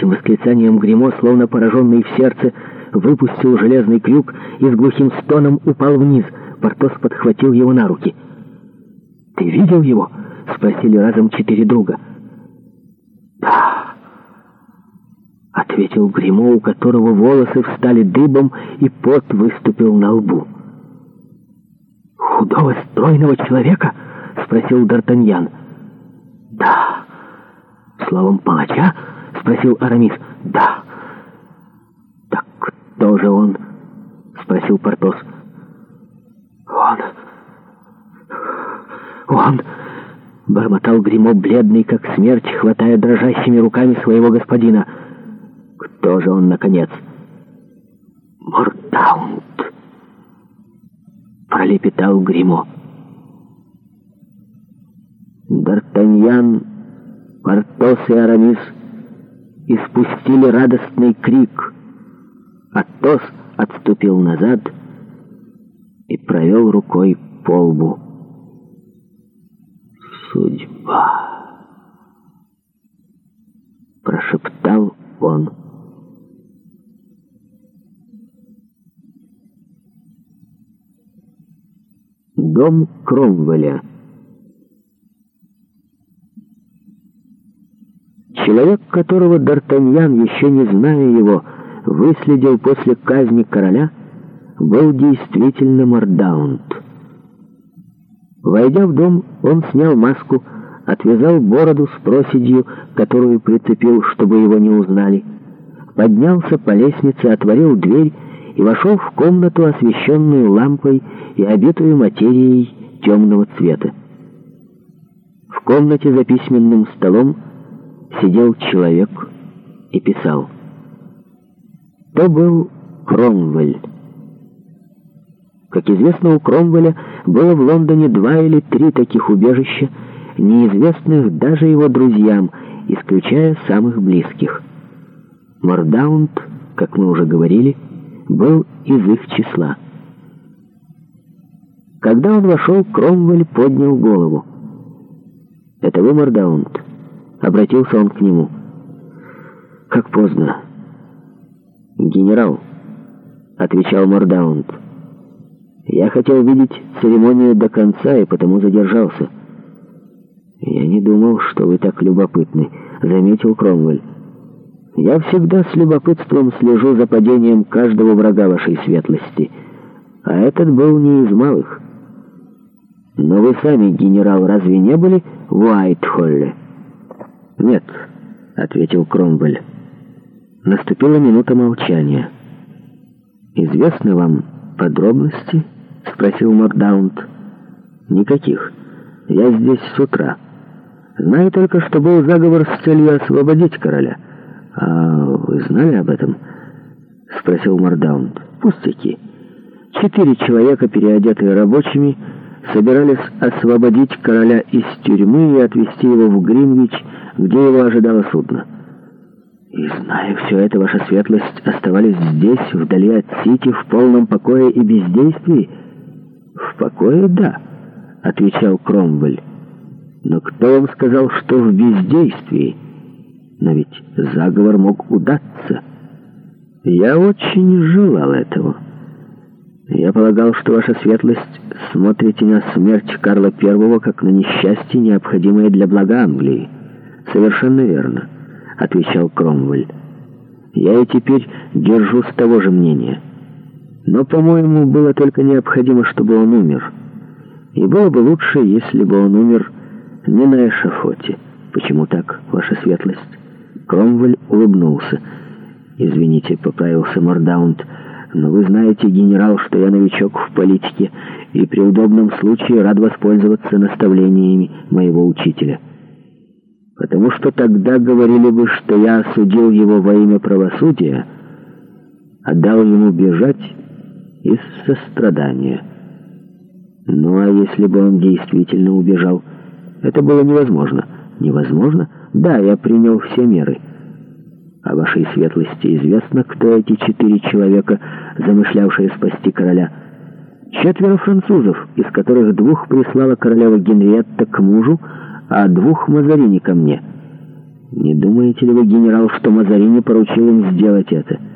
Резким восклицанием Гремо, словно пораженный в сердце, выпустил железный крюк и с глухим стоном упал вниз. Портос подхватил его на руки. «Ты видел его?» — спросили разом четыре друга. «Да», — ответил Гремо, у которого волосы встали дыбом и пот выступил на лбу. «Худого, стройного человека?» — спросил Д'Артаньян. «Да». Словом палача — спросил Арамис. «Да». «Так кто же он?» — спросил Портос. «Он! Он!» — бормотал Гримо бледный, как смерть, хватая дрожащими руками своего господина. «Кто же он, наконец?» «Мордаунд!» — пролепетал Гримо. Д'Артаньян, Портос и Арамис — испустили радостный крик. Атос отступил назад и провел рукой по лбу. «Судьба!» — прошептал он. Дом Кромвеля Человек, которого Д'Артаньян, еще не зная его, выследил после казни короля, был действительно Мордаунд. Войдя в дом, он снял маску, отвязал бороду с проседью, которую прицепил, чтобы его не узнали, поднялся по лестнице, отворил дверь и вошел в комнату, освещенную лампой и обитую материей темного цвета. В комнате за письменным столом сидел человек и писал. То был Кромвель. Как известно, у Кромвеля было в Лондоне два или три таких убежища, неизвестных даже его друзьям, исключая самых близких. Мордаунд, как мы уже говорили, был из их числа. Когда он вошел, Кромвель поднял голову. «Это вы, Мордаунд?» Обратился он к нему. «Как поздно!» «Генерал», — отвечал Мордаунд. «Я хотел видеть церемонию до конца и потому задержался». «Я не думал, что вы так любопытны», — заметил Кромвель. «Я всегда с любопытством слежу за падением каждого врага вашей светлости, а этот был не из малых». «Но вы сами, генерал, разве не были в Уайтхолле?» «Нет», — ответил Кромвель. Наступила минута молчания. «Известны вам подробности?» — спросил Макдаунд. «Никаких. Я здесь с утра. Знаю только, что был заговор с целью освободить короля. А вы знали об этом?» — спросил Мордаунд. «Пустяки. Четыре человека, переодетые рабочими, — собирались освободить короля из тюрьмы и отвезти его в Гринвич, где его ожидало судно. И, зная все это, ваша светлость оставались здесь, вдали от Сити, в полном покое и бездействии? «В покое, да», — отвечал Кромвель. «Но кто вам сказал, что в бездействии? Но ведь заговор мог удаться. Я очень желал этого». Я полагал, что ваша светлость смотрите на смерть Карла Первого как на несчастье, необходимое для блага Англии. Совершенно верно, отвечал Кромвель. Я и теперь держу с того же мнения. Но, по-моему, было только необходимо, чтобы он умер. И было бы лучше, если бы он умер не на эшафоте. Почему так, ваша светлость? Кромвель улыбнулся. Извините, поправился Мордаунд. Но вы знаете, генерал, что я новичок в политике, и при удобном случае рад воспользоваться наставлениями моего учителя. Потому что тогда говорили бы, что я осудил его во имя правосудия, а дал ему бежать из сострадания. Ну а если бы он действительно убежал? Это было невозможно. Невозможно? Да, я принял все меры». О вашей светлости известно, кто эти четыре человека, замышлявшие спасти короля. Четверо французов, из которых двух прислала королева Генриетта к мужу, а двух Мазарини ко мне. Не думаете ли вы, генерал, что Мазарини поручил им сделать это?»